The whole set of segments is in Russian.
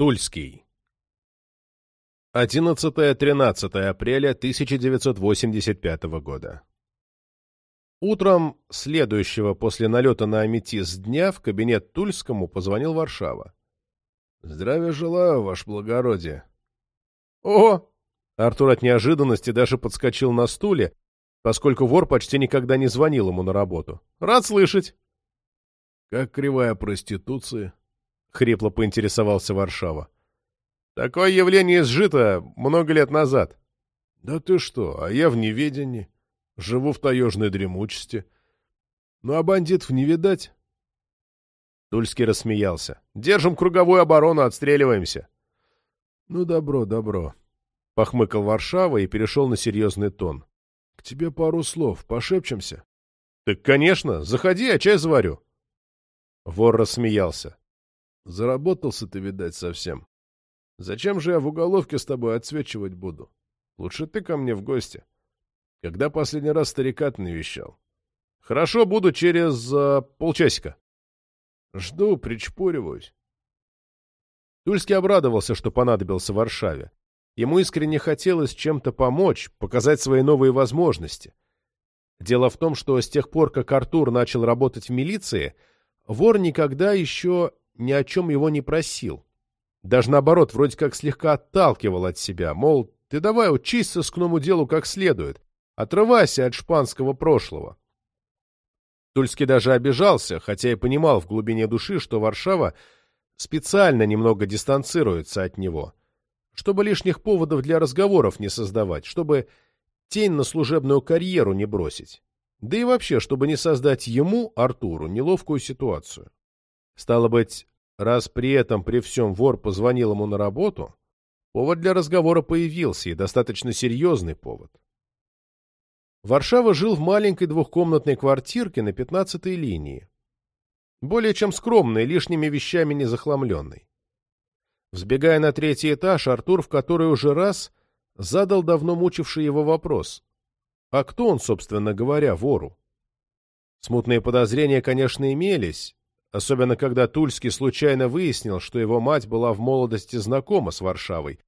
Тульский. 11-13 апреля 1985 года. Утром следующего после налета на Аметист дня в кабинет Тульскому позвонил Варшава. «Здравия желаю, ваше благородие». «О!» Артур от неожиданности даже подскочил на стуле, поскольку вор почти никогда не звонил ему на работу. «Рад слышать!» «Как кривая проституции?» — хрипло поинтересовался Варшава. «Такое явление изжито много лет назад». «Да ты что, а я в неведении. Живу в таежной дремучести. Ну а бандитов не видать?» Тульский рассмеялся. «Держим круговую оборону, отстреливаемся». «Ну, добро, добро», — похмыкал Варшава и перешел на серьезный тон. «К тебе пару слов. Пошепчемся?» «Так, конечно. Заходи, я чай заварю». Вор рассмеялся. Заработался ты, видать, совсем. Зачем же я в уголовке с тобой отсвечивать буду? Лучше ты ко мне в гости. Когда последний раз старика ты навещал? Хорошо, буду через э, полчасика. Жду, причпуриваюсь. Тульский обрадовался, что понадобился в Варшаве. Ему искренне хотелось чем-то помочь, показать свои новые возможности. Дело в том, что с тех пор, как Артур начал работать в милиции, вор никогда еще ни о чем его не просил. Даже наоборот, вроде как слегка отталкивал от себя, мол, ты давай учись сыскному делу как следует, отрывайся от шпанского прошлого. Тульский даже обижался, хотя и понимал в глубине души, что Варшава специально немного дистанцируется от него, чтобы лишних поводов для разговоров не создавать, чтобы тень на служебную карьеру не бросить, да и вообще, чтобы не создать ему, Артуру, неловкую ситуацию. Стало быть, раз при этом при всем вор позвонил ему на работу, повод для разговора появился, и достаточно серьезный повод. Варшава жил в маленькой двухкомнатной квартирке на 15-й линии. Более чем скромной, лишними вещами не захламленной. Взбегая на третий этаж, Артур в который уже раз задал давно мучивший его вопрос. А кто он, собственно говоря, вору? Смутные подозрения, конечно, имелись, особенно когда Тульский случайно выяснил, что его мать была в молодости знакома с Варшавой.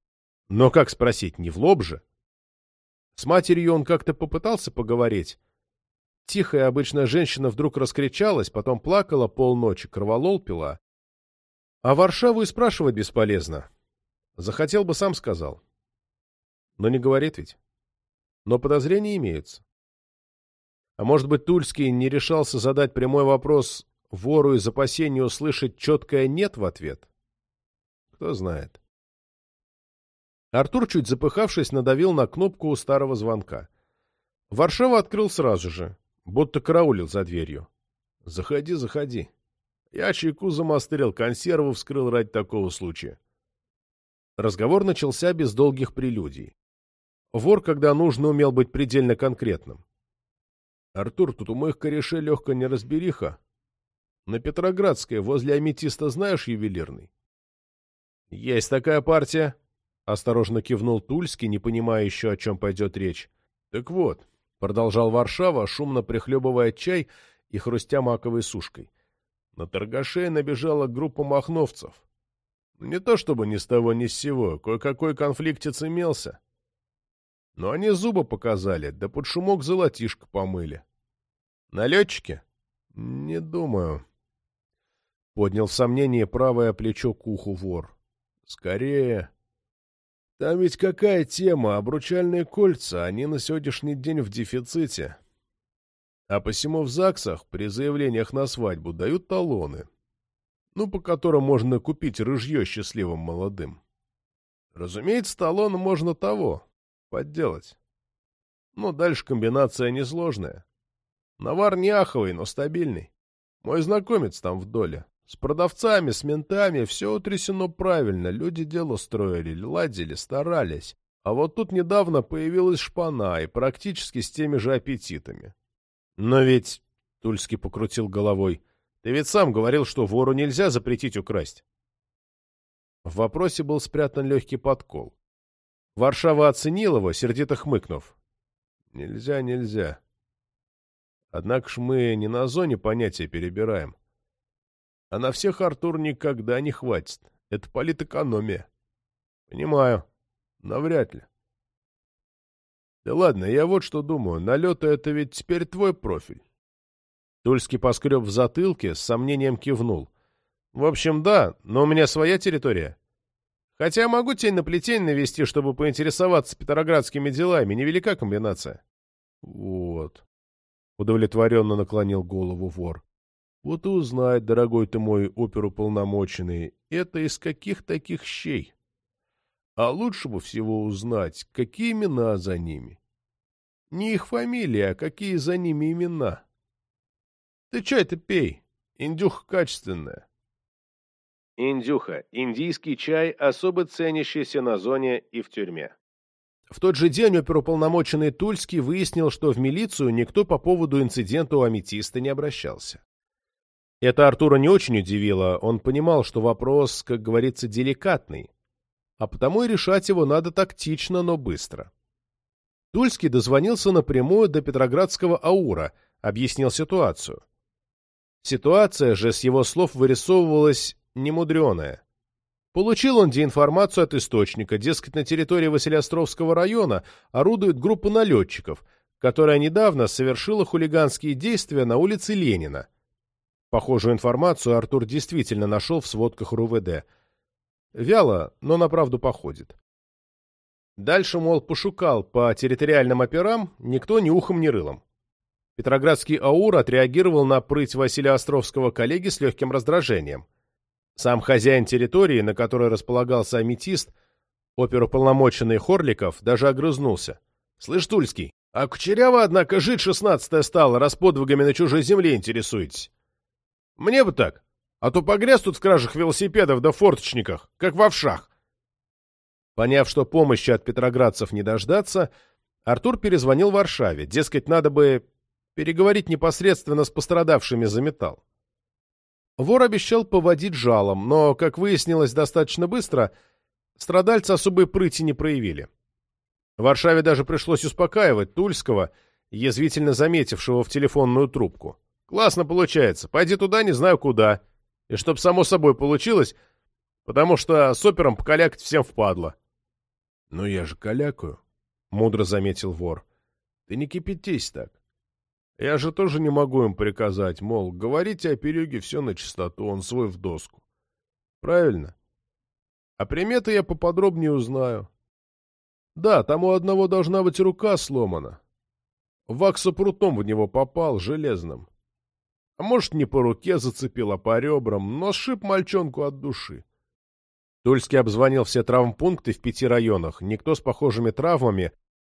Но как спросить, не в лоб же? С матерью он как-то попытался поговорить. Тихая обычная женщина вдруг раскричалась, потом плакала полночи, кроволол пила. А Варшаву и спрашивать бесполезно. Захотел бы, сам сказал. Но не говорит ведь. Но подозрения имеются. А может быть, Тульский не решался задать прямой вопрос вору из опасения услышать четкое «нет» в ответ? Кто знает. Артур, чуть запыхавшись, надавил на кнопку у старого звонка. Варшава открыл сразу же, будто караулил за дверью. — Заходи, заходи. Я чайку замастерил, консерву вскрыл ради такого случая. Разговор начался без долгих прелюдий. Вор, когда нужно, умел быть предельно конкретным. — Артур, тут у моих корешей легкая неразбериха. На Петроградской, возле аметиста, знаешь ювелирный? — Есть такая партия, — осторожно кивнул Тульский, не понимая еще, о чем пойдет речь. — Так вот, — продолжал Варшава, шумно прихлебывая чай и хрустя маковой сушкой. На торгашей набежала группа махновцев. Не то чтобы ни с того ни с сего, кое-какой конфликтец имелся. Но они зубы показали, да под шумок золотишко помыли. — Налетчики? — Не думаю. Поднял в сомнение правое плечо к уху вор. Скорее. Там ведь какая тема? Обручальные кольца, они на сегодняшний день в дефиците. А посему в ЗАГСах при заявлениях на свадьбу дают талоны, ну, по которым можно купить рыжье счастливым молодым. Разумеется, талон можно того, подделать. Но дальше комбинация несложная. Навар не аховый, но стабильный. Мой знакомец там в доле. С продавцами, с ментами все утрясено правильно, люди дело строили, ладили, старались. А вот тут недавно появилась шпана, и практически с теми же аппетитами. Но ведь, — Тульский покрутил головой, — ты ведь сам говорил, что вору нельзя запретить украсть. В вопросе был спрятан легкий подкол. Варшава оценил его, сердито хмыкнув. Нельзя, нельзя. Однако ж мы не на зоне понятия перебираем. А на всех Артур никогда не хватит. Это политэкономия. Понимаю. Навряд ли. Да ладно, я вот что думаю. Налеты — это ведь теперь твой профиль. Тульский поскреб в затылке, с сомнением кивнул. В общем, да, но у меня своя территория. Хотя могу тень на плетень навести, чтобы поинтересоваться петроградскими делами. Невелика комбинация. Вот. Удовлетворенно наклонил голову вор. Вот и узнай, дорогой ты мой оперуполномоченный, это из каких таких щей. А лучше бы всего узнать, какие имена за ними. Не их фамилия, а какие за ними имена. Ты чай-то пей, индюха качественная. Индюха – индийский чай, особо ценящийся на зоне и в тюрьме. В тот же день оперуполномоченный Тульский выяснил, что в милицию никто по поводу инцидента у аметиста не обращался. Это Артура не очень удивило, он понимал, что вопрос, как говорится, деликатный, а потому и решать его надо тактично, но быстро. Тульский дозвонился напрямую до Петроградского аура, объяснил ситуацию. Ситуация же, с его слов, вырисовывалась немудреная. Получил он деинформацию от источника, дескать, на территории Василиостровского района орудует группа налетчиков, которая недавно совершила хулиганские действия на улице Ленина. Похожую информацию Артур действительно нашел в сводках РУВД. Вяло, но на правду походит. Дальше, мол, пошукал по территориальным операм, никто ни ухом, ни рылом. Петроградский АУР отреагировал на прыть Василия Островского коллеги с легким раздражением. Сам хозяин территории, на которой располагался аметист, оперуполномоченный Хорликов, даже огрызнулся. «Слышь, Тульский, а кучерява, однако, жить шестнадцатая стала, раз подвигами на чужой земле интересуетесь. Мне бы так, а то погряз тут в кражах велосипедов да форточниках, как в овшах». Поняв, что помощи от петроградцев не дождаться, Артур перезвонил Варшаве, дескать, надо бы переговорить непосредственно с пострадавшими за металл. Вор обещал поводить жалом, но, как выяснилось достаточно быстро, страдальцы особой прыти не проявили. В Варшаве даже пришлось успокаивать Тульского, язвительно заметившего в телефонную трубку. «Классно получается. Пойди туда, не знаю куда. И чтоб само собой получилось, потому что с опером покалякать всем впадло». «Ну я же калякаю», — мудро заметил вор. «Ты не кипятись так. Я же тоже не могу им приказать, мол, говорите о Перюге все на чистоту, он свой в доску. Правильно? А приметы я поподробнее узнаю. Да, там у одного должна быть рука сломана. Ваксопрутом в него попал, железным. А может, не по руке зацепил, а по ребрам, но сшиб мальчонку от души. Тульский обзвонил все травмпункты в пяти районах. Никто с похожими травмами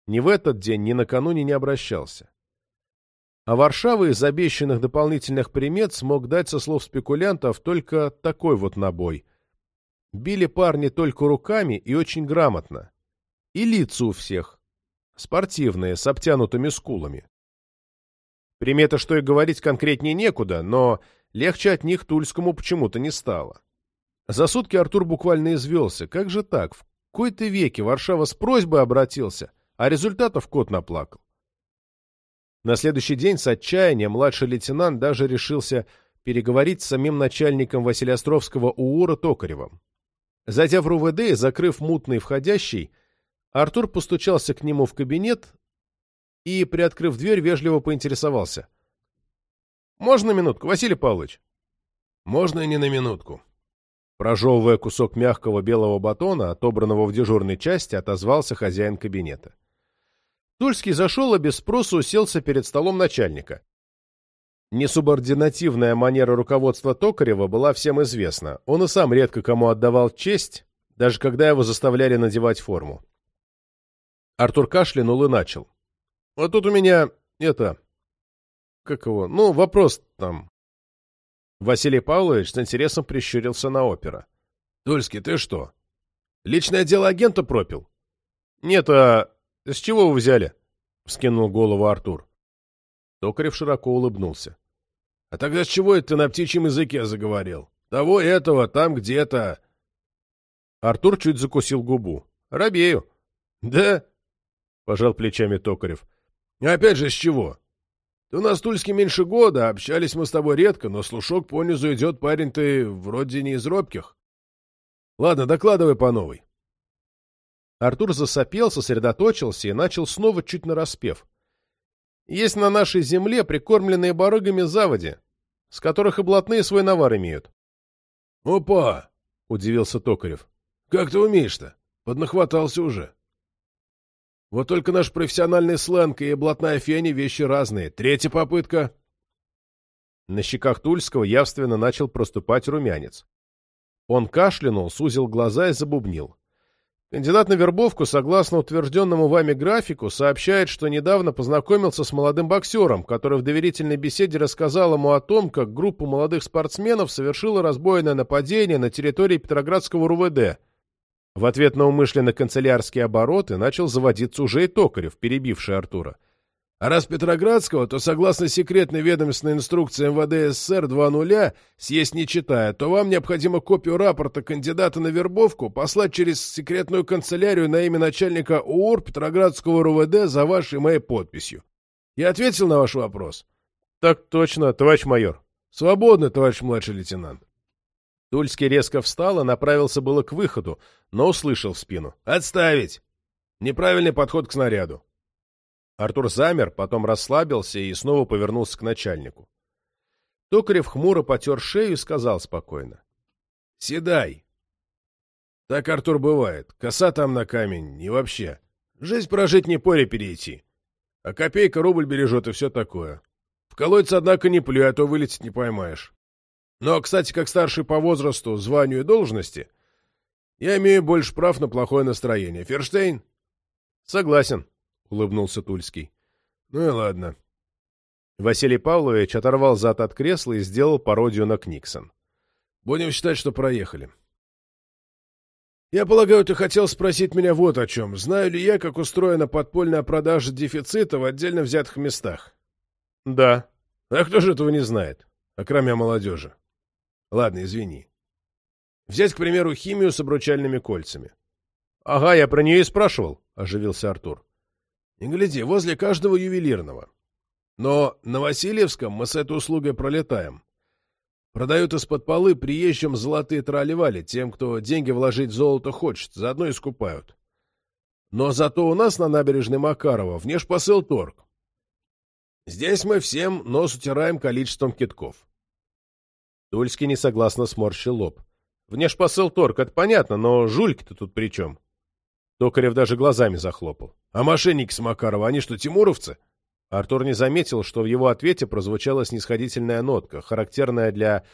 ни в этот день, ни накануне не обращался. А Варшава из обещанных дополнительных примет смог дать со слов спекулянтов только такой вот набой. Били парни только руками и очень грамотно. И лица у всех. Спортивные, с обтянутыми скулами. Примета, что и говорить конкретнее некуда, но легче от них Тульскому почему-то не стало. За сутки Артур буквально извелся. Как же так? В кои-то веке Варшава с просьбой обратился, а результатов кот наплакал. На следующий день с отчаяния младший лейтенант даже решился переговорить с самим начальником Василиостровского УУРа Токаревым. Зайдя в РУВД и закрыв мутный входящий, Артур постучался к нему в кабинет и, приоткрыв дверь, вежливо поинтересовался. «Можно минутку, Василий Павлович?» «Можно и не на минутку». Прожевывая кусок мягкого белого батона, отобранного в дежурной части, отозвался хозяин кабинета. Тульский зашел и без спроса уселся перед столом начальника. Несубординативная манера руководства Токарева была всем известна. Он и сам редко кому отдавал честь, даже когда его заставляли надевать форму. Артур кашлянул и начал. «Вот тут у меня, это... Как его? Ну, вопрос там...» Василий Павлович с интересом прищурился на опера. «Тульский, ты что? Личное дело агента пропил?» «Нет, а с чего вы взяли? — вскинул голову Артур. Токарев широко улыбнулся. — А тогда с чего это ты на птичьем языке заговорил? Того этого, там где-то... Артур чуть закусил губу. — Робею. — Да? — пожал плечами Токарев. — Опять же, с чего? Ты у нас Тульский меньше года, общались мы с тобой редко, но слушок понизу идет парень ты вроде не из робких. Ладно, докладывай по новой. Артур засопел, сосредоточился и начал снова чуть нараспев. Есть на нашей земле прикормленные барыгами заводи, с которых и блатные свой навар имеют. — Опа! — удивился Токарев. — Как ты умеешь-то? Поднахватался уже. Вот только наш профессиональный сленг и блатная фени — вещи разные. Третья попытка. На щеках Тульского явственно начал проступать румянец. Он кашлянул, сузил глаза и забубнил. Кандидат на вербовку, согласно утвержденному вами графику, сообщает, что недавно познакомился с молодым боксером, который в доверительной беседе рассказал ему о том, как группа молодых спортсменов совершила разбойное нападение на территории Петроградского РУВД. В ответ на умышленно канцелярские обороты начал заводиться уже и Токарев, перебивший Артура. А раз Петроградского, то согласно секретной ведомственной инструкции МВД СССР 2.0, съесть не читая, то вам необходимо копию рапорта кандидата на вербовку послать через секретную канцелярию на имя начальника УУР Петроградского РУВД за вашей моей подписью. Я ответил на ваш вопрос? Так точно, товарищ майор. Свободно, товарищ младший лейтенант. Тульский резко встал и направился было к выходу, но услышал в спину. «Отставить! Неправильный подход к снаряду. Артур замер, потом расслабился и снова повернулся к начальнику. Токарев хмуро потер шею и сказал спокойно. — Седай. Так, Артур, бывает. Коса там на камень и вообще. Жизнь прожить не поре перейти. А копейка рубль бережет и все такое. В колодец, однако, не плюй, а то вылететь не поймаешь. Но, кстати, как старший по возрасту, званию и должности, я имею больше прав на плохое настроение. Ферштейн? — Согласен, — улыбнулся Тульский. — Ну и ладно. Василий Павлович оторвал зад от кресла и сделал пародию на Книксон. — Будем считать, что проехали. Я полагаю, ты хотел спросить меня вот о чем. Знаю ли я, как устроена подпольная продажа дефицита в отдельно взятых местах? — Да. — А кто же этого не знает? Окромя молодежи. Ладно, извини. Взять, к примеру, химию с обручальными кольцами. — Ага, я про нее и спрашивал, — оживился Артур. Не гляди, возле каждого ювелирного. Но на Васильевском мы с этой услугой пролетаем. Продают из-под полы приезжим золотые трали тем, кто деньги вложить в золото хочет, заодно и скупают. Но зато у нас на набережной Макарова внешпосыл торг. Здесь мы всем нос утираем количеством китков. Тульский несогласно сморщил лоб. Внешпосыл торг, это понятно, но жульки-то тут при чем? Токарев даже глазами захлопал. А мошенники с Макарова, они что, тимуровцы? Артур не заметил, что в его ответе прозвучала снисходительная нотка, характерная для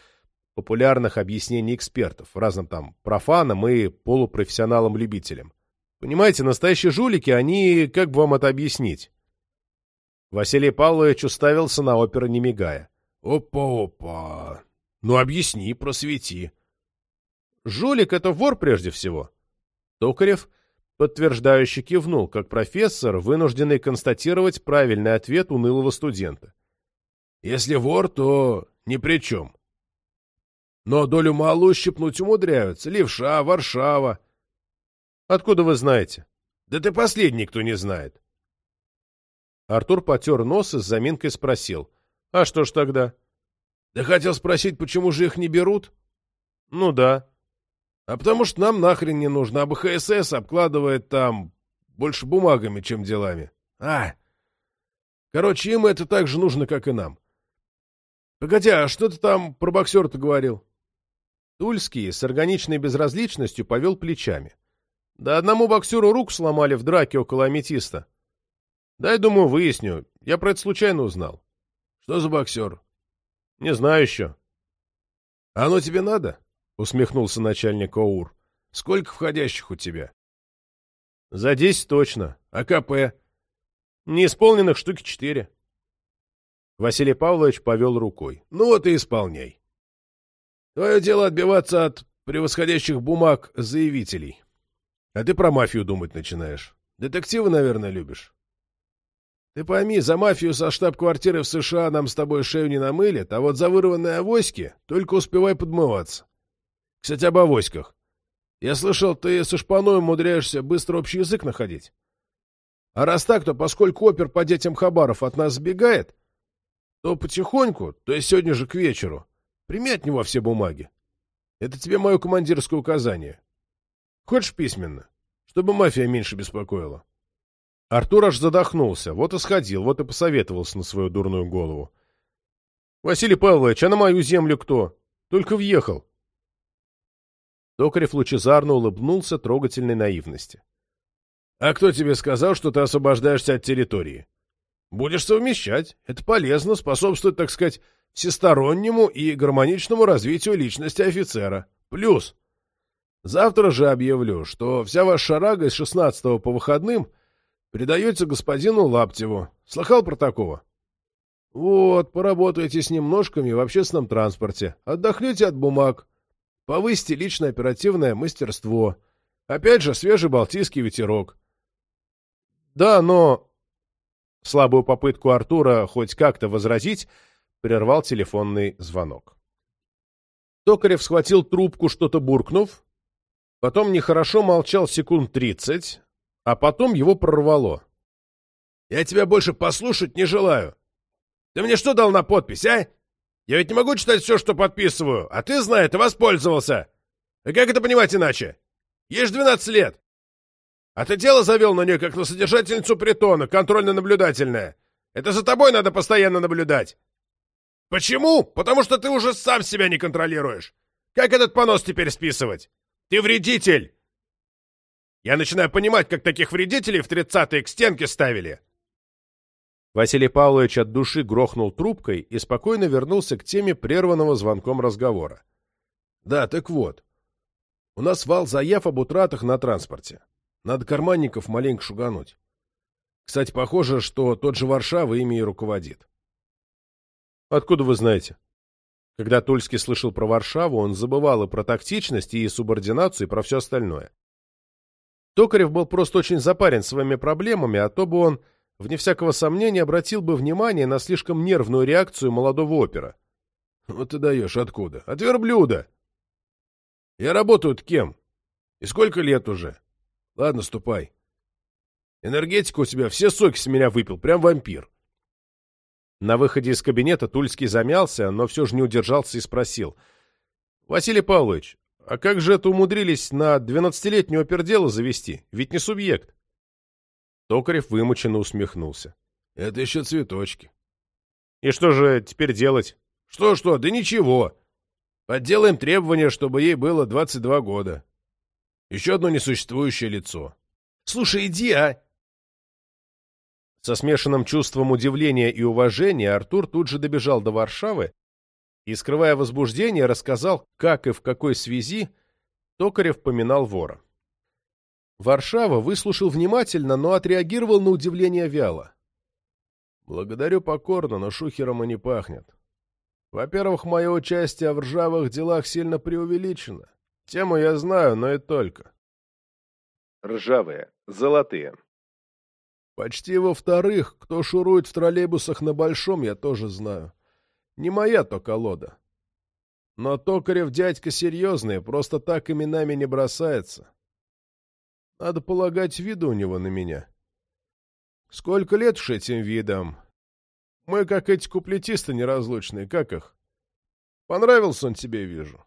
популярных объяснений экспертов, разным там профанам и полупрофессионалам-любителям. Понимаете, настоящие жулики, они... как бы вам это объяснить? Василий Павлович уставился на оперу, не мигая. «Опа-опа! Ну, объясни, просвети!» «Жулик — это вор прежде всего!» Токарев подтверждающе кивнул, как профессор, вынужденный констатировать правильный ответ унылого студента. «Если вор, то ни при чем. Но долю малую щипнуть умудряются. Левша, Варшава». «Откуда вы знаете?» «Да ты последний, кто не знает». Артур потер нос и с заминкой спросил. «А что ж тогда?» «Да хотел спросить, почему же их не берут?» «Ну да». А потому что нам нахрен не нужно, а БХСС обкладывает там больше бумагами, чем делами. А! Короче, им это так же нужно, как и нам. Погоди, а что ты там про боксера-то говорил? Тульский с органичной безразличностью повел плечами. Да одному боксеру руку сломали в драке около аметиста. Дай, думаю, выясню. Я про это случайно узнал. Что за боксер? Не знаю еще. Оно тебе надо? усмехнулся начальник ОУР. — Сколько входящих у тебя? — За десять точно. А КП? — Неисполненных штуки четыре. Василий Павлович повел рукой. — Ну вот и исполняй. Твое дело отбиваться от превосходящих бумаг заявителей. А ты про мафию думать начинаешь. Детективы, наверное, любишь. Ты пойми, за мафию со штаб-квартиры в США нам с тобой шею не намылят, а вот за вырванные авоськи только успевай подмываться. Кстати, об авоськах. Я слышал, ты со шпаной умудряешься быстро общий язык находить. А раз так, то поскольку опер по детям Хабаров от нас сбегает, то потихоньку, то есть сегодня же к вечеру, прими от него все бумаги. Это тебе мое командирское указание. Хочешь письменно? Чтобы мафия меньше беспокоила. Артур аж задохнулся. Вот и сходил, вот и посоветовался на свою дурную голову. «Василий Павлович, а на мою землю кто? Только въехал». Токарев лучезарно улыбнулся трогательной наивности. «А кто тебе сказал, что ты освобождаешься от территории? Будешь совмещать. Это полезно, способствует, так сказать, всестороннему и гармоничному развитию личности офицера. Плюс. Завтра же объявлю, что вся ваша шарага из 16 по выходным передается господину Лаптеву. Слыхал про такого? Вот, поработайте с ним ножками в общественном транспорте. Отдохнете от бумаг. Повысьте личное оперативное мастерство. Опять же, свежий балтийский ветерок. Да, но... Слабую попытку Артура хоть как-то возразить прервал телефонный звонок. Токарев схватил трубку, что-то буркнув, потом нехорошо молчал секунд тридцать, а потом его прорвало. «Я тебя больше послушать не желаю. Ты мне что дал на подпись, а? Я ведь не могу читать все, что подписываю, а ты, знай, ты воспользовался. И как это понимать иначе? Ешь двенадцать лет. А ты дело завел на нее, как на содержательницу притона, контрольно-наблюдательное. Это за тобой надо постоянно наблюдать. Почему? Потому что ты уже сам себя не контролируешь. Как этот понос теперь списывать? Ты вредитель! Я начинаю понимать, как таких вредителей в тридцатые к стенке ставили. Василий Павлович от души грохнул трубкой и спокойно вернулся к теме прерванного звонком разговора. Да, так вот. У нас вал заяв об утратах на транспорте. Надо карманников маленько шугануть. Кстати, похоже, что тот же Варшава ими и руководит. Откуда вы знаете? Когда Тульский слышал про Варшаву, он забывал и про тактичность, и субординацию, и про все остальное. Токарев был просто очень запарен своими проблемами, а то бы он, вне всякого сомнения, обратил бы внимание на слишком нервную реакцию молодого опера. Вот ты даешь откуда? От верблюда. Я работаю кем? И сколько лет уже? Ладно, ступай. Энергетика у тебя все соки с меня выпил, прям вампир. На выходе из кабинета Тульский замялся, но все же не удержался и спросил. — Василий Павлович, а как же это умудрились на двенадцатилетнего пердела завести? Ведь не субъект. Токарев вымученно усмехнулся. — Это еще цветочки. — И что же теперь делать? Что, — Что-что? Да ничего. Подделаем требование, чтобы ей было двадцать два года. Еще одно несуществующее лицо. — Слушай, иди, а! Со смешанным чувством удивления и уважения Артур тут же добежал до Варшавы и, скрывая возбуждение, рассказал, как и в какой связи Токарев поминал вора. Варшава выслушал внимательно, но отреагировал на удивление вяло. «Благодарю покорно, но шухером и не пахнет. Во-первых, мое участие в ржавых делах сильно преувеличено. Тему я знаю, но и только». «Ржавые. Золотые. Почти во-вторых, кто шурует в троллейбусах на Большом, я тоже знаю. Не моя то колода. Но Токарев дядька серьезный, просто так именами не бросается. Надо полагать, виду у него на меня. Сколько лет уж этим видом? Мы, как эти куплетисты неразлучные, как их? Понравился он тебе, вижу.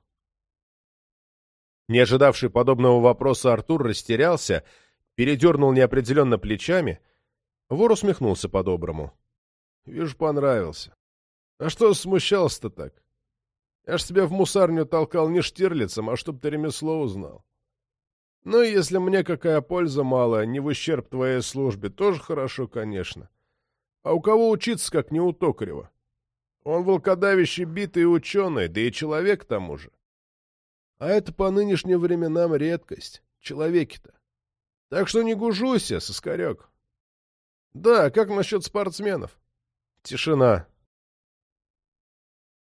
Не ожидавший подобного вопроса Артур растерялся, передернул неопределенно плечами — Вор усмехнулся по-доброму. — Вижу, понравился. А что смущался-то так? Я ж тебя в мусарню толкал не штирлицем, а чтоб ты ремесло узнал. Ну, если мне какая польза малая, не в ущерб твоей службе, тоже хорошо, конечно. А у кого учиться, как не у Токарева? Он волкодавящий битый ученый, да и человек к тому же. А это по нынешним временам редкость. Человеки-то. Так что не гужуйся, соскарек. Да, как насчет спортсменов? Тишина.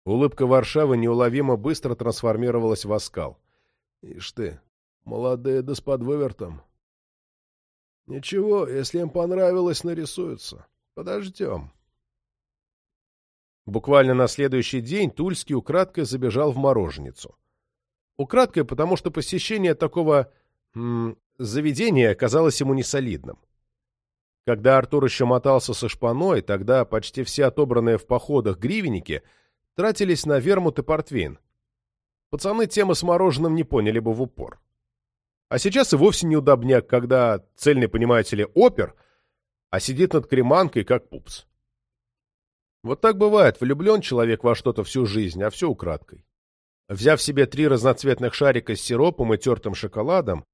Улыбка Варшавы неуловимо быстро трансформировалась в оскал. Ишь ты, молодые да с подвывертом. Ничего, если им понравилось, нарисуются. Подождем. Буквально на следующий день Тульский украдкой забежал в мороженицу. Украдкой, потому что посещение такого м, заведения оказалось ему несолидным. Когда Артур еще мотался со шпаной, тогда почти все отобранные в походах гривенники тратились на вермут и портвейн. Пацаны темы с мороженым не поняли бы в упор. А сейчас и вовсе неудобняк, когда цельный, понимаете ли, опер, а сидит над креманкой, как пупс. Вот так бывает, влюблен человек во что-то всю жизнь, а все украдкой. Взяв себе три разноцветных шарика с сиропом и тертым шоколадом,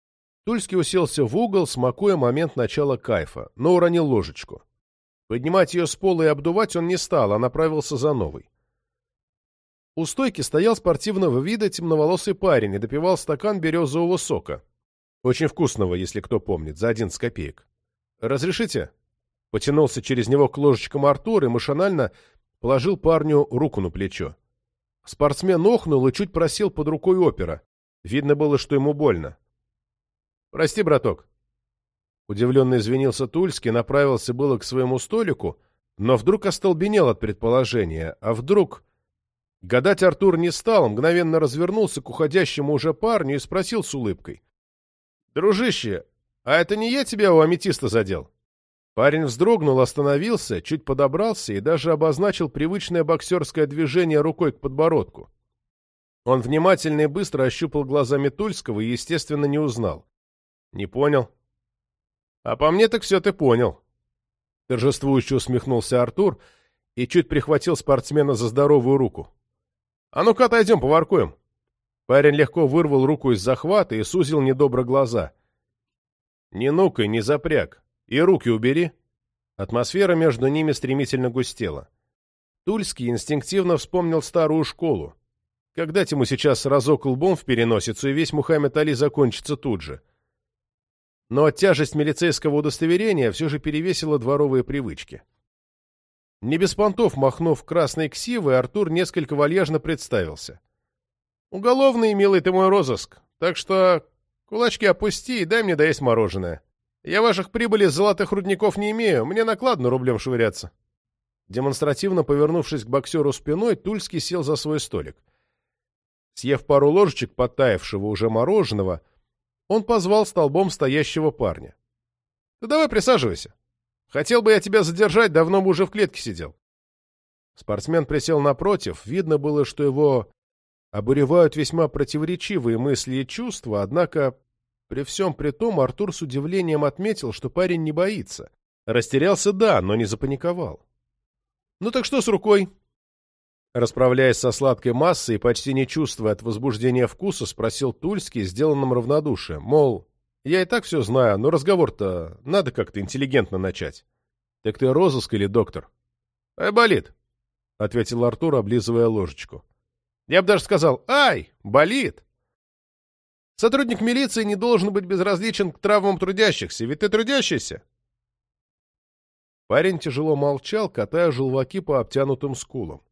Тульский уселся в угол, смакуя момент начала кайфа, но уронил ложечку. Поднимать ее с пола и обдувать он не стал, а направился за новой. У стойки стоял спортивного вида темноволосый парень и допивал стакан березового сока. Очень вкусного, если кто помнит, за 11 копеек. «Разрешите?» Потянулся через него к ложечкам Артур и машинально положил парню руку на плечо. Спортсмен охнул и чуть просел под рукой опера. Видно было, что ему больно. «Прости, браток». Удивленно извинился Тульский, направился было к своему столику, но вдруг остолбенел от предположения. А вдруг... Гадать Артур не стал, мгновенно развернулся к уходящему уже парню и спросил с улыбкой. «Дружище, а это не я тебя у аметиста задел?» Парень вздрогнул, остановился, чуть подобрался и даже обозначил привычное боксерское движение рукой к подбородку. Он внимательно и быстро ощупал глазами Тульского и, естественно, не узнал. «Не понял». «А по мне так все ты понял». Торжествующе усмехнулся Артур и чуть прихватил спортсмена за здоровую руку. «А ну-ка отойдем, поваркуем». Парень легко вырвал руку из захвата и сузил недобро глаза. «Не ну-ка, не запряг. И руки убери». Атмосфера между ними стремительно густела. Тульский инстинктивно вспомнил старую школу. Когда ему сейчас разок лбом в переносицу, и весь Мухаммед Али закончится тут же. Но тяжесть милицейского удостоверения все же перевесила дворовые привычки. Не без понтов, махнув красной ксивой, Артур несколько вальяжно представился. «Уголовный, милый ты мой розыск, так что кулачки опусти и дай мне доесть мороженое. Я ваших прибыли с золотых рудников не имею, мне накладно рублем швыряться». Демонстративно повернувшись к боксеру спиной, Тульский сел за свой столик. Съев пару ложечек подтаявшего уже мороженого, он позвал столбом стоящего парня. — Ты давай присаживайся. Хотел бы я тебя задержать, давно бы уже в клетке сидел. Спортсмен присел напротив, видно было, что его обуревают весьма противоречивые мысли и чувства, однако при всем при том Артур с удивлением отметил, что парень не боится. Растерялся, да, но не запаниковал. «Ну так что с рукой?» Расправляясь со сладкой массой и почти не чувствуя от возбуждения вкуса, спросил Тульский, сделанным равнодушием. Мол, я и так все знаю, но разговор-то надо как-то интеллигентно начать. Так ты розыск или доктор? Ай, болит, — ответил Артур, облизывая ложечку. Я бы даже сказал, ай, болит. Сотрудник милиции не должен быть безразличен к травмам трудящихся, ведь ты трудящийся. Парень тяжело молчал, катая желваки по обтянутым скулам.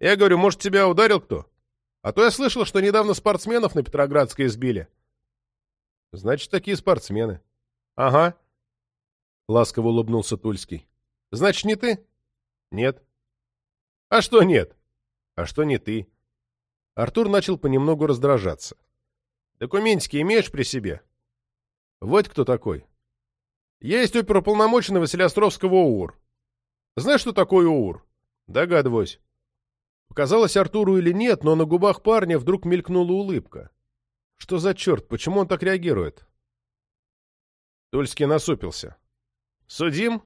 Я говорю, может, тебя ударил кто? А то я слышал, что недавно спортсменов на Петроградской избили. Значит, такие спортсмены. Ага. Ласково улыбнулся Тульский. Значит, не ты? Нет. А что нет? А что не ты? Артур начал понемногу раздражаться. Документики имеешь при себе? Вот кто такой. Есть оперуполномоченный Василиостровского УУР. Знаешь, что такое УУР? Догадываюсь. Показалось Артуру или нет, но на губах парня вдруг мелькнула улыбка. Что за черт? Почему он так реагирует? Тульский насупился. «Судим?»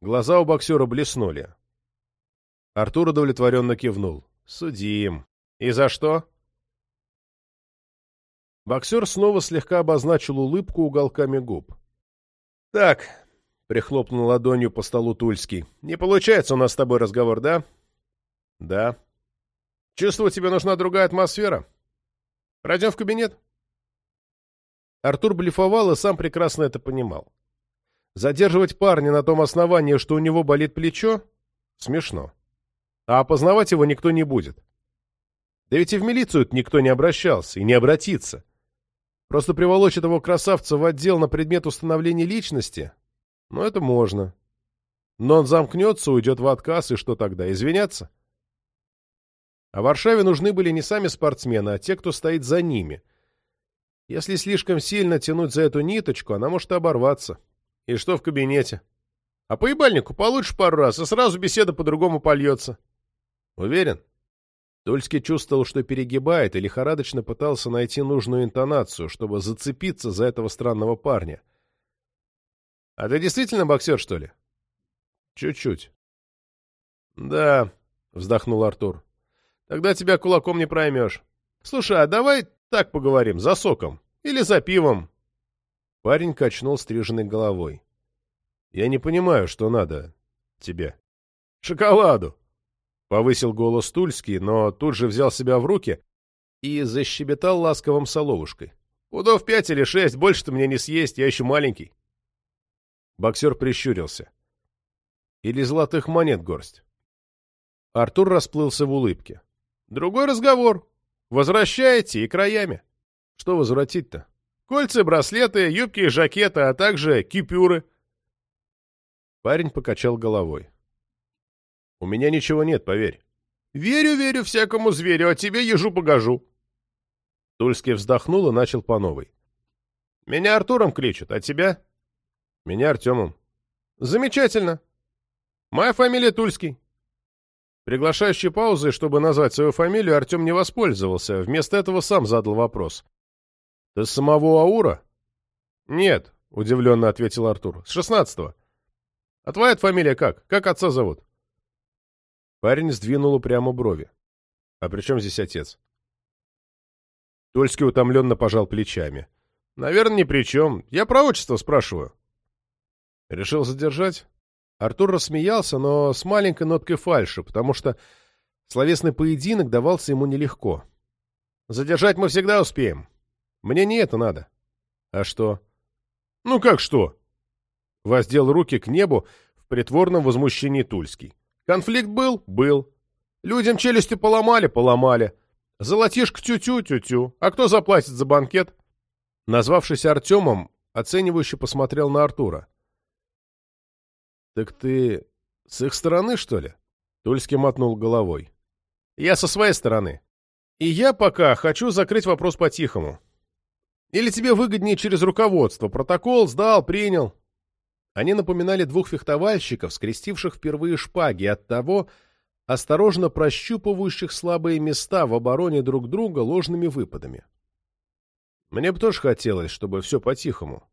Глаза у боксера блеснули. Артур удовлетворенно кивнул. «Судим. И за что?» Боксер снова слегка обозначил улыбку уголками губ. «Так», — прихлопнул ладонью по столу Тульский, — «не получается у нас с тобой разговор, да?» «Да». «Чувствую, тебе нужна другая атмосфера. Пройдем в кабинет?» Артур блефовал и сам прекрасно это понимал. Задерживать парня на том основании, что у него болит плечо, смешно. А опознавать его никто не будет. Да ведь и в милицию никто не обращался и не обратится. Просто приволочь этого красавца в отдел на предмет установления личности, ну это можно. Но он замкнется, уйдет в отказ, и что тогда, извиняться? А Варшаве нужны были не сами спортсмены, а те, кто стоит за ними. Если слишком сильно тянуть за эту ниточку, она может оборваться. И что в кабинете? А по ебальнику получишь пару раз, и сразу беседа по-другому польется. Уверен? Тульский чувствовал, что перегибает, и лихорадочно пытался найти нужную интонацию, чтобы зацепиться за этого странного парня. — А ты действительно боксер, что ли? — Чуть-чуть. — Да, — вздохнул Артур. — Тогда тебя кулаком не проймешь. Слушай, а давай так поговорим, за соком. Или за пивом. Парень качнул стриженной головой. — Я не понимаю, что надо тебе. — Шоколаду! Повысил голос Тульский, но тут же взял себя в руки и защебетал ласковым соловушкой. «Пудов пять или шесть, больше-то мне не съесть, я еще маленький». Боксер прищурился. «Или золотых монет горсть?» Артур расплылся в улыбке. «Другой разговор. Возвращаете и краями». «Что возвратить-то?» «Кольца, браслеты, юбки и жакеты, а также кипюры». Парень покачал головой. У меня ничего нет, поверь. Верю, верю всякому зверю, а тебе ежу погожу. Тульский вздохнул и начал по новой. Меня Артуром кличут, а тебя? Меня Артемом. Замечательно. Моя фамилия Тульский. Приглашающей паузой, чтобы назвать свою фамилию, Артем не воспользовался. Вместо этого сам задал вопрос. «Ты с самого Аура?» «Нет», — удивленно ответил Артур. «С шестнадцатого». «А твоя фамилия как? Как отца зовут?» Парень сдвинул упрямо брови. «А при чем здесь отец?» Тульский утомленно пожал плечами. «Наверное, ни при чем. Я про отчество спрашиваю». Решил задержать? Артур рассмеялся, но с маленькой ноткой фальши, потому что словесный поединок давался ему нелегко. «Задержать мы всегда успеем. Мне не это надо». «А что?» «Ну как что?» Воздел руки к небу в притворном возмущении Тульский. Конфликт был? Был. Людям челюсти поломали? Поломали. Золотишко тю-тю, тю-тю. А кто заплатит за банкет? Назвавшись Артемом, оценивающе посмотрел на Артура. «Так ты с их стороны, что ли?» Тульский мотнул головой. «Я со своей стороны. И я пока хочу закрыть вопрос по-тихому. Или тебе выгоднее через руководство? Протокол сдал, принял. Они напоминали двух фехтовальщиков, скрестивших впервые шпаги, от того осторожно прощупывающих слабые места в обороне друг друга ложными выпадами. Мне бы тоже хотелось, чтобы все по-тихому.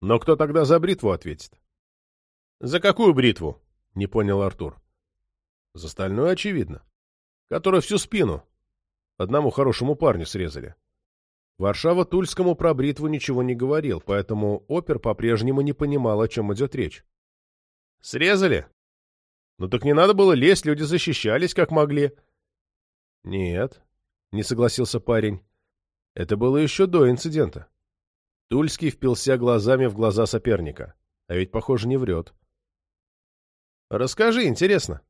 Но кто тогда за бритву ответит? — За какую бритву? — не понял Артур. — За стальную, очевидно. Которую всю спину. Одному хорошему парню срезали. — Варшава Тульскому про бритву ничего не говорил, поэтому опер по-прежнему не понимал, о чем идет речь. «Срезали? Ну так не надо было лезть, люди защищались, как могли». «Нет», — не согласился парень. «Это было еще до инцидента». Тульский впился глазами в глаза соперника. А ведь, похоже, не врет. «Расскажи, интересно».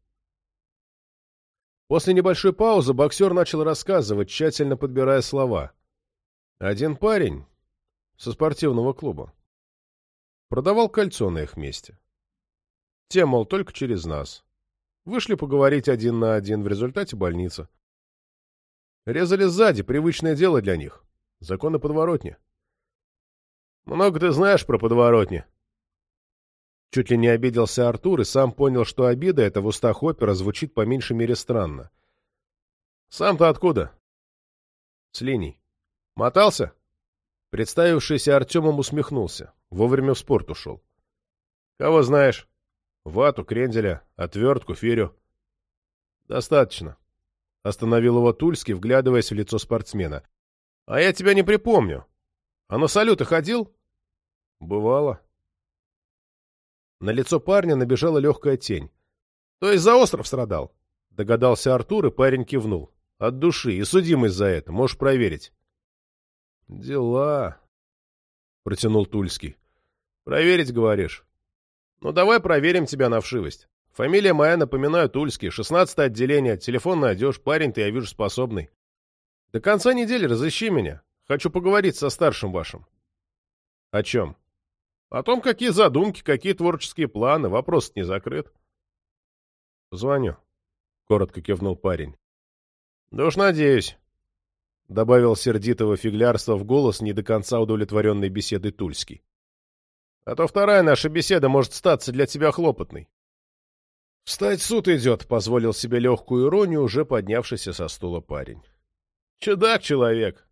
После небольшой паузы боксер начал рассказывать, тщательно подбирая слова. Один парень со спортивного клуба продавал кольцо на их месте. Те, мол, только через нас. Вышли поговорить один на один, в результате больница. Резали сзади, привычное дело для них. Законы подворотни. Много ты знаешь про подворотни. Чуть ли не обиделся Артур и сам понял, что обида эта в устах опера звучит по меньшей мере странно. Сам-то откуда? С линий. «Мотался?» Представившийся Артемом усмехнулся. Вовремя в спорт ушел. «Кого знаешь?» «Вату, кренделя, отвертку, ферю». «Достаточно», — остановил его Тульский, вглядываясь в лицо спортсмена. «А я тебя не припомню. А на салюты ходил?» «Бывало». На лицо парня набежала легкая тень. «То есть за остров страдал?» — догадался Артур, и парень кивнул. «От души, и судимость за это, можешь проверить». «Дела», — протянул Тульский. «Проверить, говоришь?» «Ну, давай проверим тебя на вшивость. Фамилия моя, напоминаю, Тульский, шестнадцатое отделение, телефон найдешь, парень ты, я вижу, способный. До конца недели разыщи меня. Хочу поговорить со старшим вашим». «О чем?» «О том, какие задумки, какие творческие планы. Вопрос не закрыт». «Звоню», — коротко кивнул парень. «Да уж надеюсь». — добавил сердитого фиглярства в голос не до конца удовлетворенной беседы Тульский. — А то вторая наша беседа может статься для тебя хлопотной. «Встать суд идет», — позволил себе легкую иронию уже поднявшийся со стула парень. «Чудак человек.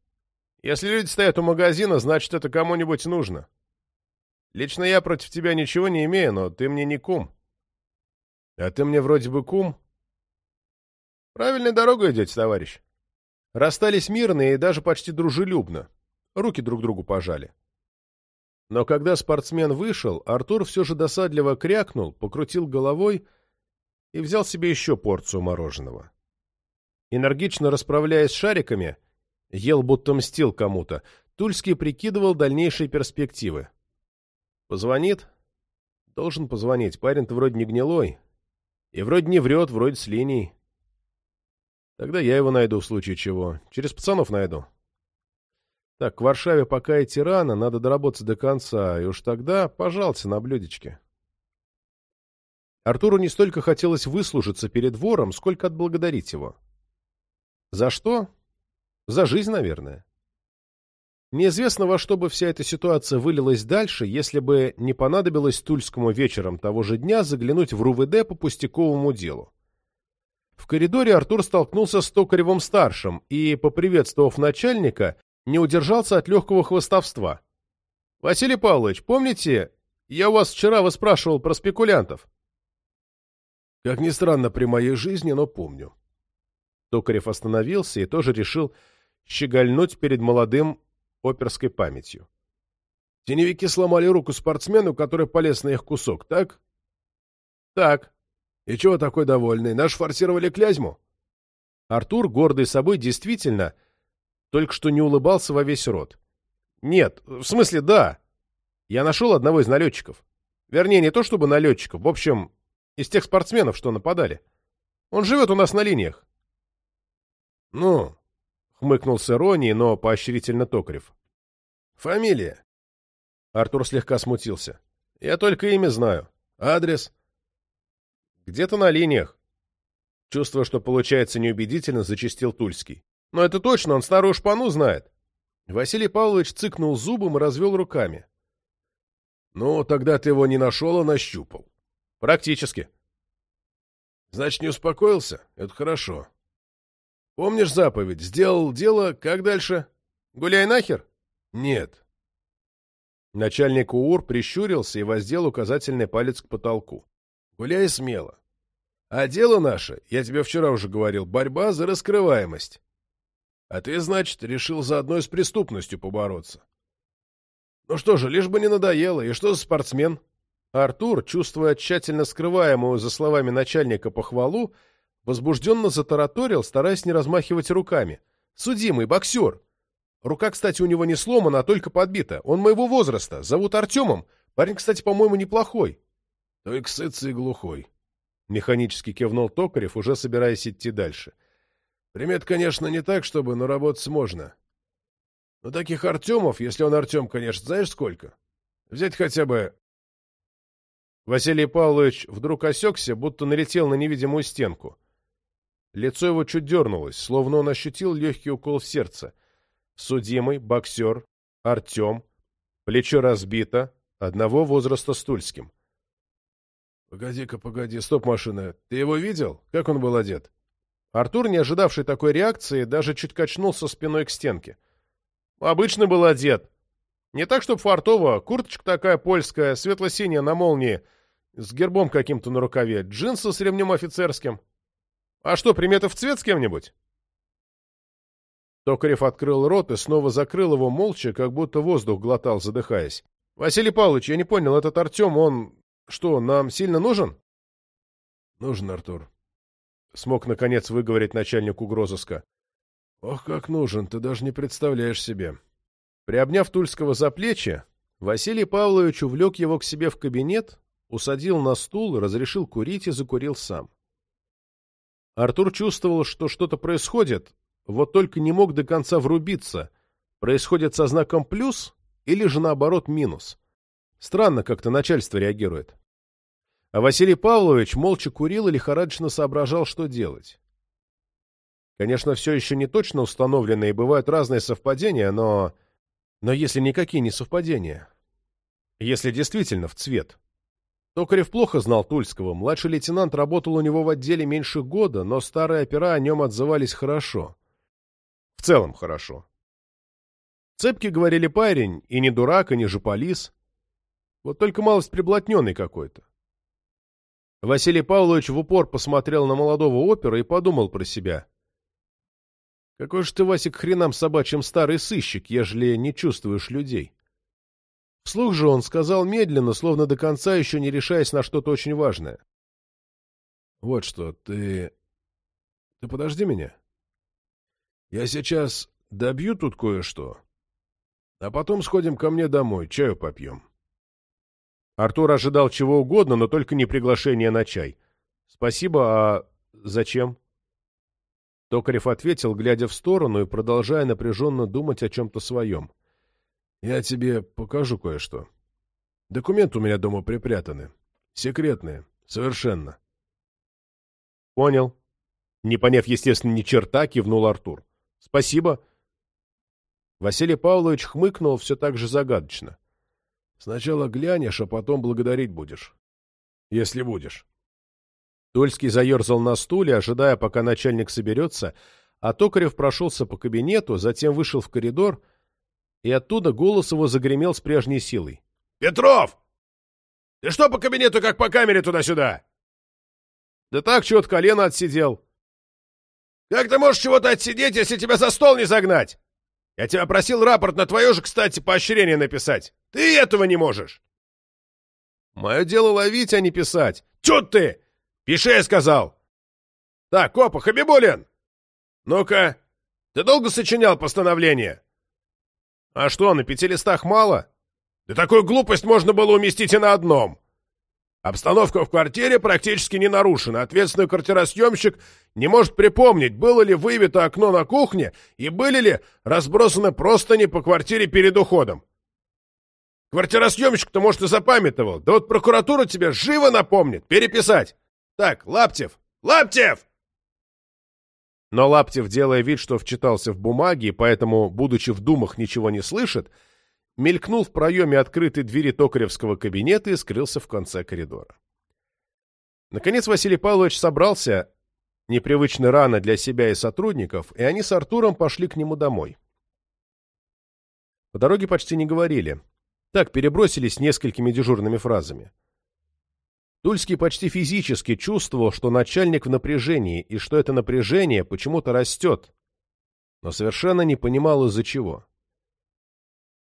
Если люди стоят у магазина, значит, это кому-нибудь нужно. Лично я против тебя ничего не имею, но ты мне не кум». «А ты мне вроде бы кум». «Правильной дорогой идете, товарищ». Расстались мирно и даже почти дружелюбно. Руки друг другу пожали. Но когда спортсмен вышел, Артур все же досадливо крякнул, покрутил головой и взял себе еще порцию мороженого. Энергично расправляясь с шариками, ел будто мстил кому-то, Тульский прикидывал дальнейшие перспективы. Позвонит? Должен позвонить. Парень-то вроде не гнилой. И вроде не врет, вроде с линией. Тогда я его найду в случае чего. Через пацанов найду. Так, к Варшаве пока идти рано, надо доработаться до конца, и уж тогда, пожалуйста, на блюдечке. Артуру не столько хотелось выслужиться перед вором, сколько отблагодарить его. За что? За жизнь, наверное. Неизвестно, во что бы вся эта ситуация вылилась дальше, если бы не понадобилось Тульскому вечером того же дня заглянуть в РУВД по пустяковому делу. В коридоре Артур столкнулся с Токаревым-старшим и, поприветствовав начальника, не удержался от легкого хвостовства. — Василий Павлович, помните, я у вас вчера выспрашивал про спекулянтов? Как ни странно при моей жизни, но помню. Токарев остановился и тоже решил щегольнуть перед молодым оперской памятью. Теневики сломали руку спортсмену, который полез на их кусок, так? Так. И чего такой довольный? Наш форсировали Клязьму? Артур, гордый собой, действительно, только что не улыбался во весь рот. Нет, в смысле, да. Я нашел одного из налетчиков. Вернее, не то чтобы налетчиков, в общем, из тех спортсменов, что нападали. Он живет у нас на линиях. — Ну, — хмыкнул с иронией, но поощрительно Токарев. — Фамилия? Артур слегка смутился. — Я только имя знаю. Адрес? — Где-то на линиях. Чувствуя, что получается неубедительно, зачистил Тульский. — Но это точно, он старую шпану знает. Василий Павлович цыкнул зубом и развел руками. — Ну, тогда ты его не нашел, а нащупал. Практически. Значит, не успокоился? Это хорошо. Помнишь заповедь? Сделал дело, как дальше? Гуляй нахер? Нет. Начальник УУР прищурился и воздел указательный палец к потолку. Гуляй смело. А дело наше, я тебе вчера уже говорил, борьба за раскрываемость. А ты, значит, решил заодно с преступностью побороться. Ну что же, лишь бы не надоело. И что за спортсмен? Артур, чувствуя тщательно скрываемую за словами начальника похвалу, возбужденно затараторил, стараясь не размахивать руками. «Судимый, боксер! Рука, кстати, у него не сломана, а только подбита. Он моего возраста. Зовут Артемом. Парень, кстати, по-моему, неплохой». «Только сытый и глухой», — механически кивнул Токарев, уже собираясь идти дальше. «Примет, конечно, не так, чтобы, но работать можно. Но таких Артемов, если он Артем, конечно, знаешь сколько? Взять хотя бы Василий Павлович вдруг осекся, будто налетел на невидимую стенку. Лицо его чуть дернулось, словно он ощутил легкий укол в сердце. Судимый, боксер, Артем, плечо разбито, одного возраста с Тульским. — Погоди-ка, погоди, стоп, машина. Ты его видел? Как он был одет? Артур, не ожидавший такой реакции, даже чуть качнулся спиной к стенке. — Обычно был одет. Не так, чтоб фартово, курточка такая польская, светло-синяя на молнии — с гербом каким-то на рукаве, джинсы с ремнем офицерским. А что, приметы в цвет с кем-нибудь? Токарев открыл рот и снова закрыл его молча, как будто воздух глотал, задыхаясь. — Василий Павлович, я не понял, этот Артем, он... что, нам сильно нужен? — Нужен, Артур. Смог, наконец, выговорить начальник угрозыска. — Ох, как нужен, ты даже не представляешь себе. Приобняв Тульского за плечи, Василий Павлович увлек его к себе в кабинет, усадил на стул, разрешил курить и закурил сам. Артур чувствовал, что что-то происходит, вот только не мог до конца врубиться, происходит со знаком «плюс» или же наоборот «минус». Странно как-то начальство реагирует. А Василий Павлович молча курил и лихорадочно соображал, что делать. Конечно, все еще не точно установлено, и бывают разные совпадения, но... Но если никакие не совпадения? Если действительно в цвет? Токарев плохо знал Тульского. Младший лейтенант работал у него в отделе меньше года, но старые опера о нем отзывались хорошо. В целом хорошо. Цепки, говорили парень, и не дурак, и не жополис. Вот только малость приблотненный какой-то. Василий Павлович в упор посмотрел на молодого опера и подумал про себя. Какой же ты, Васик, хренам собачьим старый сыщик, ежели не чувствуешь людей? Вслух же он сказал медленно, словно до конца еще не решаясь на что-то очень важное. — Вот что, ты... Ты подожди меня. Я сейчас добью тут кое-что, а потом сходим ко мне домой, чаю попьем. Артур ожидал чего угодно, но только не приглашение на чай. — Спасибо, а зачем? Токарев ответил, глядя в сторону и продолжая напряженно думать о чем-то своем. — Я тебе покажу кое-что. Документы у меня дома припрятаны. Секретные. Совершенно. — Понял. Не поняв, естественно, ни черта, кивнул Артур. — Спасибо. Василий Павлович хмыкнул все так же загадочно. — Сначала глянешь, а потом благодарить будешь. Если будешь. Тульский заерзал на стуле, ожидая, пока начальник соберется, а Токарев прошелся по кабинету, затем вышел в коридор, и оттуда голос его загремел с прежней силой. — Петров! Ты что по кабинету, как по камере туда-сюда? — Да так, чего-то колено отсидел. — Как ты можешь чего-то отсидеть, если тебя за стол не загнать? Я тебя просил рапорт на твое же, кстати, поощрение написать. Ты этого не можешь. — Мое дело ловить, а не писать. — Чё ты? Пиши, я сказал. Так, копа, Хабибулин! Ну-ка, ты долго сочинял постановление? А что, на пяти листах мало? Да такую глупость можно было уместить и на одном. Обстановка в квартире практически не нарушена. Ответственный квартиросъемщик не может припомнить, было ли выбито окно на кухне и были ли разбросаны простыни по квартире перед уходом. Квартиросъемщик-то, может, и запамятовал. Да вот прокуратура тебе живо напомнит. Переписать. Так, Лаптев! Лаптев!» Но Лаптев, делая вид, что вчитался в бумаги, поэтому, будучи в думах, ничего не слышит, мелькнул в проеме открытой двери токаревского кабинета и скрылся в конце коридора. Наконец Василий Павлович собрался, непривычно рано для себя и сотрудников, и они с Артуром пошли к нему домой. По дороге почти не говорили. Так перебросились несколькими дежурными фразами. Тульский почти физически чувствовал, что начальник в напряжении, и что это напряжение почему-то растет, но совершенно не понимал, из-за чего.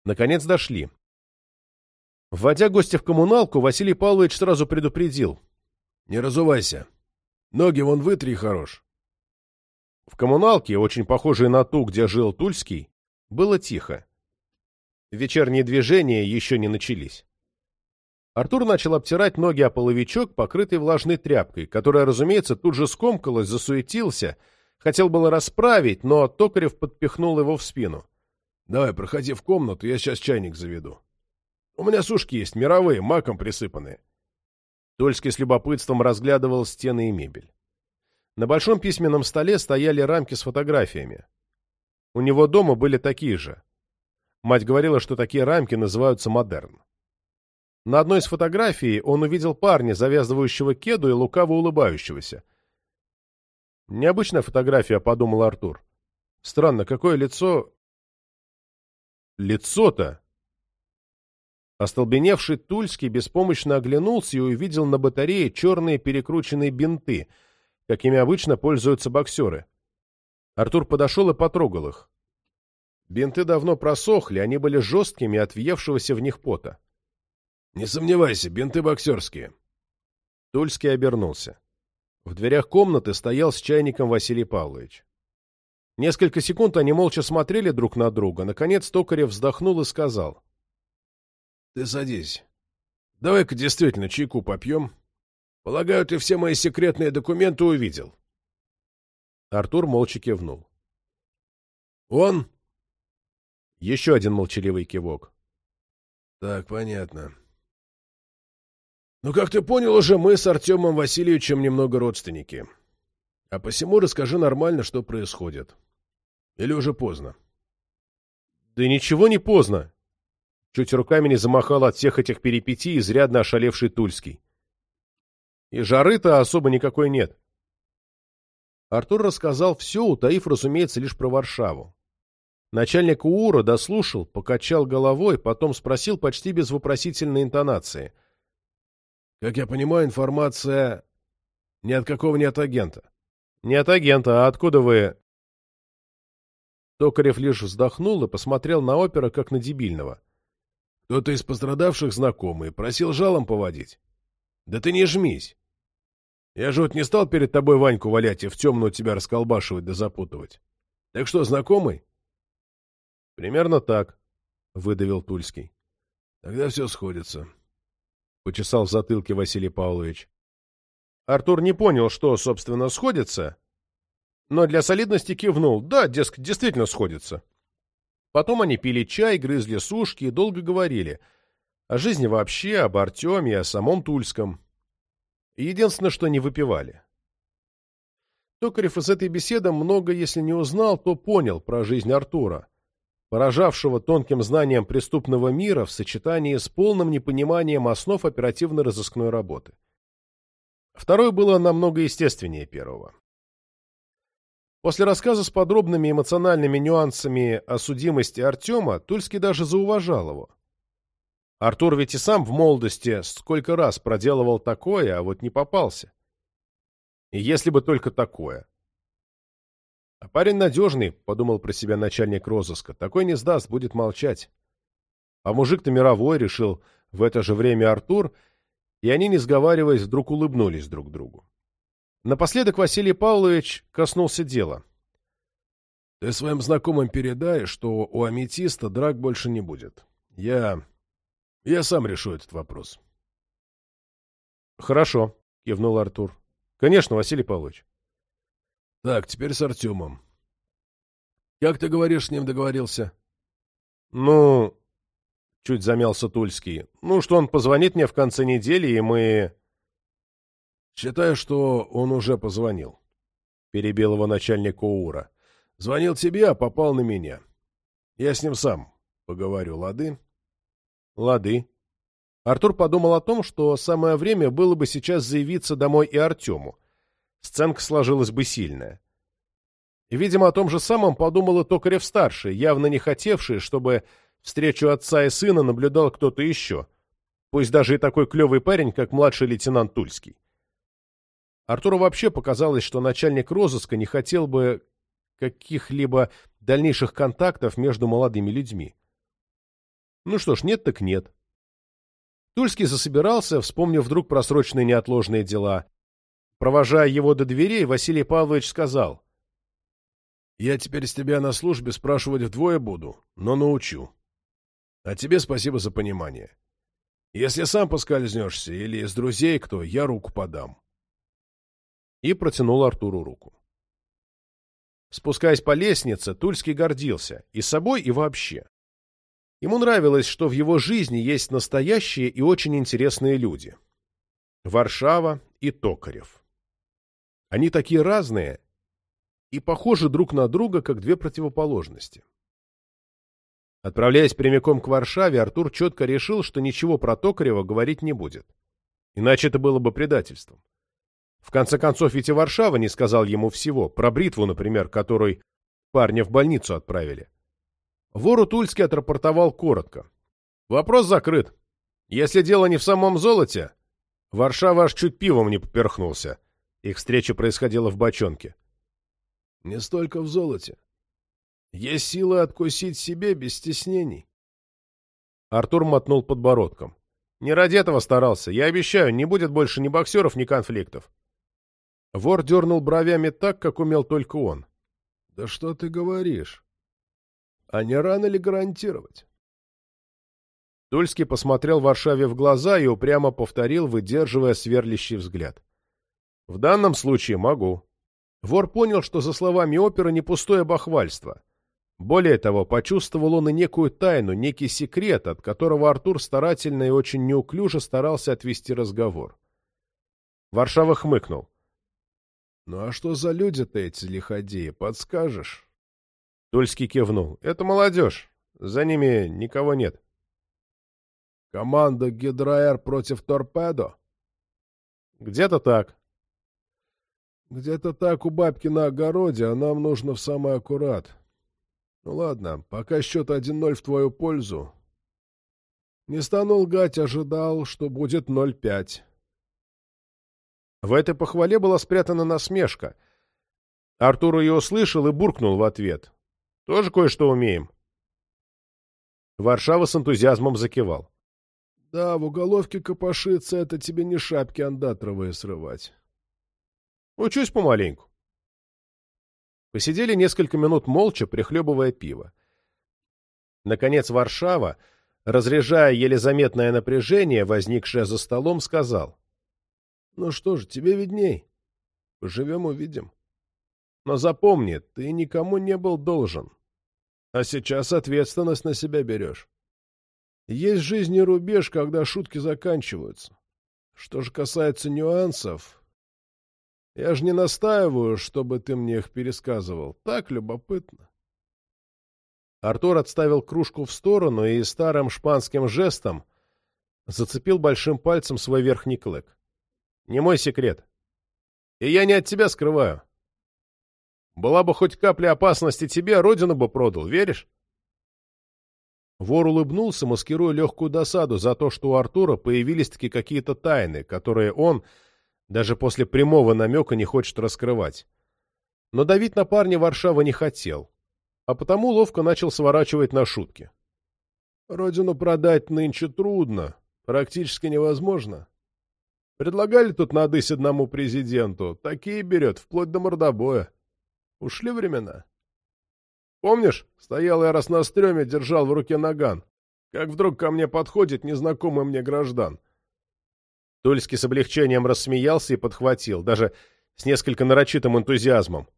Наконец дошли. Вводя гостя в коммуналку, Василий Павлович сразу предупредил. — Не разувайся. Ноги вон вытри хорош. В коммуналке, очень похожей на ту, где жил Тульский, было тихо. Вечерние движения еще не начались. Артур начал обтирать ноги о половичок, покрытый влажной тряпкой, которая, разумеется, тут же скомкалась, засуетился, хотел было расправить, но Токарев подпихнул его в спину. — Давай, проходи в комнату, я сейчас чайник заведу. У меня сушки есть, мировые, маком присыпанные. Тольский с любопытством разглядывал стены и мебель. На большом письменном столе стояли рамки с фотографиями. У него дома были такие же. Мать говорила, что такие рамки называются модерн. На одной из фотографий он увидел парня, завязывающего кеду и лукаво улыбающегося. «Необычная фотография», — подумал Артур. «Странно, какое лицо...» «Лицо-то!» Остолбеневший Тульский беспомощно оглянулся и увидел на батарее черные перекрученные бинты, какими обычно пользуются боксеры. Артур подошел и потрогал их. Бинты давно просохли, они были жесткими от въевшегося в них пота. Не сомневайся, бинты боксерские. Тульский обернулся. В дверях комнаты стоял с чайником Василий Павлович. Несколько секунд они молча смотрели друг на друга. Наконец Токарев вздохнул и сказал. — Ты садись. Давай-ка действительно чайку попьем. Полагаю, ты все мои секретные документы увидел. Артур молча кивнул. — Он? Еще один молчаливый кивок. — Так, понятно. Ну, как ты понял уже, мы с Артемом Васильевичем немного родственники. А посему расскажи нормально, что происходит. Или уже поздно? Да ничего не поздно. Чуть руками не замахал от всех этих перипетий изрядно ошалевший Тульский. И жары-то особо никакой нет. Артур рассказал все, утаив, разумеется, лишь про Варшаву. Начальник УУРа дослушал, покачал головой, потом спросил почти без вопросительной интонации. «Как я понимаю, информация ни от какого не от агента?» «Не от агента, а откуда вы...» Токарев лишь вздохнул и посмотрел на опера, как на дебильного. «Кто-то из пострадавших знакомый просил жалом поводить. Да ты не жмись. Я же вот не стал перед тобой Ваньку валять и в темную тебя расколбашивать да запутывать. Так что, знакомый?» «Примерно так», — выдавил Тульский. «Тогда все сходится», — почесал в затылке Василий Павлович. Артур не понял, что, собственно, сходится, но для солидности кивнул. Да, дескать, действительно сходится. Потом они пили чай, грызли сушки и долго говорили. О жизни вообще, об Артеме о самом Тульском. Единственное, что не выпивали. Токарев из этой беседы много, если не узнал, то понял про жизнь Артура поражавшего тонким знанием преступного мира в сочетании с полным непониманием основ оперативно-розыскной работы. Второе было намного естественнее первого. После рассказа с подробными эмоциональными нюансами о судимости Артема Тульский даже зауважал его. Артур ведь и сам в молодости сколько раз проделывал такое, а вот не попался. И если бы только такое. А парень надежный, — подумал про себя начальник розыска. Такой не сдаст, будет молчать. А мужик-то мировой, — решил в это же время Артур, и они, не сговариваясь, вдруг улыбнулись друг другу. Напоследок Василий Павлович коснулся дела. — Ты своим знакомым передай, что у аметиста драк больше не будет. Я... я сам решу этот вопрос. — Хорошо, — кивнул Артур. — Конечно, Василий Павлович. Так, теперь с Артемом. Как ты говоришь, с ним договорился? Ну, чуть замялся Тульский. Ну, что он позвонит мне в конце недели, и мы... Считаю, что он уже позвонил. Перебил его начальник ОУРа. Звонил тебе, а попал на меня. Я с ним сам поговорю, лады? Лады. Артур подумал о том, что самое время было бы сейчас заявиться домой и Артему, сценка сложилась бы сильная. Видимо, о том же самом подумал и Токарев-старший, явно не хотевший, чтобы встречу отца и сына наблюдал кто-то еще, пусть даже и такой клевый парень, как младший лейтенант Тульский. Артуру вообще показалось, что начальник розыска не хотел бы каких-либо дальнейших контактов между молодыми людьми. Ну что ж, нет так нет. Тульский засобирался, вспомнив вдруг про срочные неотложные дела, Провожая его до дверей, Василий Павлович сказал. «Я теперь с тебя на службе спрашивать вдвое буду, но научу. А тебе спасибо за понимание. Если сам поскользнешься или из друзей кто, я руку подам». И протянул Артуру руку. Спускаясь по лестнице, Тульский гордился и собой, и вообще. Ему нравилось, что в его жизни есть настоящие и очень интересные люди. Варшава и Токарев. Они такие разные и похожи друг на друга, как две противоположности. Отправляясь прямиком к Варшаве, Артур четко решил, что ничего про Токарева говорить не будет. Иначе это было бы предательством. В конце концов, ведь и Варшава не сказал ему всего, про бритву, например, которой парня в больницу отправили. Вору Тульский отрапортовал коротко. Вопрос закрыт. Если дело не в самом золоте, Варшава аж чуть пивом не поперхнулся. Их встреча происходила в бочонке. Не столько в золоте. Есть сила откусить себе без стеснений. Артур мотнул подбородком. Не ради этого старался. Я обещаю, не будет больше ни боксеров, ни конфликтов. Вор дернул бровями так, как умел только он. Да что ты говоришь? А не рано ли гарантировать? Тульский посмотрел Варшаве в глаза и упрямо повторил, выдерживая сверлящий взгляд. В данном случае могу. Вор понял, что за словами оперы не пустое бахвальство. Более того, почувствовал он и некую тайну, некий секрет, от которого Артур старательно и очень неуклюже старался отвести разговор. Варшава хмыкнул. — Ну а что за люди-то эти лиходеи, подскажешь? Тульский кивнул. — Это молодежь. За ними никого нет. — Команда Гидроэр против Торпедо? Где-то так. Где-то так у бабки на огороде, а нам нужно в самый аккурат. Ну ладно, пока счет 1-0 в твою пользу. Не стану лгать, ожидал, что будет 0-5. В этой похвале была спрятана насмешка. Артур ее услышал и буркнул в ответ. «Тоже кое-что умеем». Варшава с энтузиазмом закивал. «Да, в уголовке копошиться — это тебе не шапки андатровые срывать». «Учусь помаленьку». Посидели несколько минут молча, прихлебывая пиво. Наконец Варшава, разряжая еле заметное напряжение, возникшее за столом, сказал. Ну что ж, тебе видней. Поживем — увидим. Но запомни, ты никому не был должен. А сейчас ответственность на себя берешь. Есть жизни рубеж, когда шутки заканчиваются. Что же касается нюансов, я же не настаиваю, чтобы ты мне их пересказывал. Так любопытно. Артур отставил кружку в сторону и старым шпанским жестом зацепил большим пальцем свой верхний клык. Не мой секрет. И я не от тебя скрываю. Была бы хоть капля опасности тебе, родину бы продал, веришь? Вор улыбнулся, маскируя легкую досаду за то, что у Артура появились-таки какие-то тайны, которые он, даже после прямого намека, не хочет раскрывать. Но давить на парня Варшава не хотел, а потому ловко начал сворачивать на шутки. «Родину продать нынче трудно, практически невозможно. Предлагали тут надысь одному президенту. Такие берет, вплоть до мордобоя. Ушли времена. Помнишь, стоял я раз на стреме, держал в руке наган. Как вдруг ко мне подходит незнакомый мне граждан. Тульский с облегчением рассмеялся и подхватил, даже с несколько нарочитым энтузиазмом.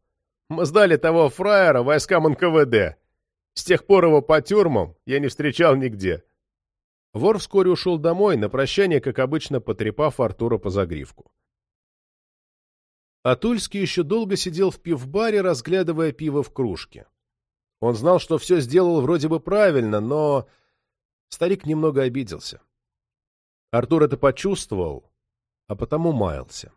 Мы сдали того фраера войскам НКВД. С тех пор его по тюрьмам я не встречал нигде. Вор вскоре ушел домой, на прощание, как обычно, потрепав Артура по загривку. Атульский еще долго сидел в пивбаре, разглядывая пиво в кружке. Он знал, что все сделал вроде бы правильно, но старик немного обиделся. Артур это почувствовал, а потому маялся.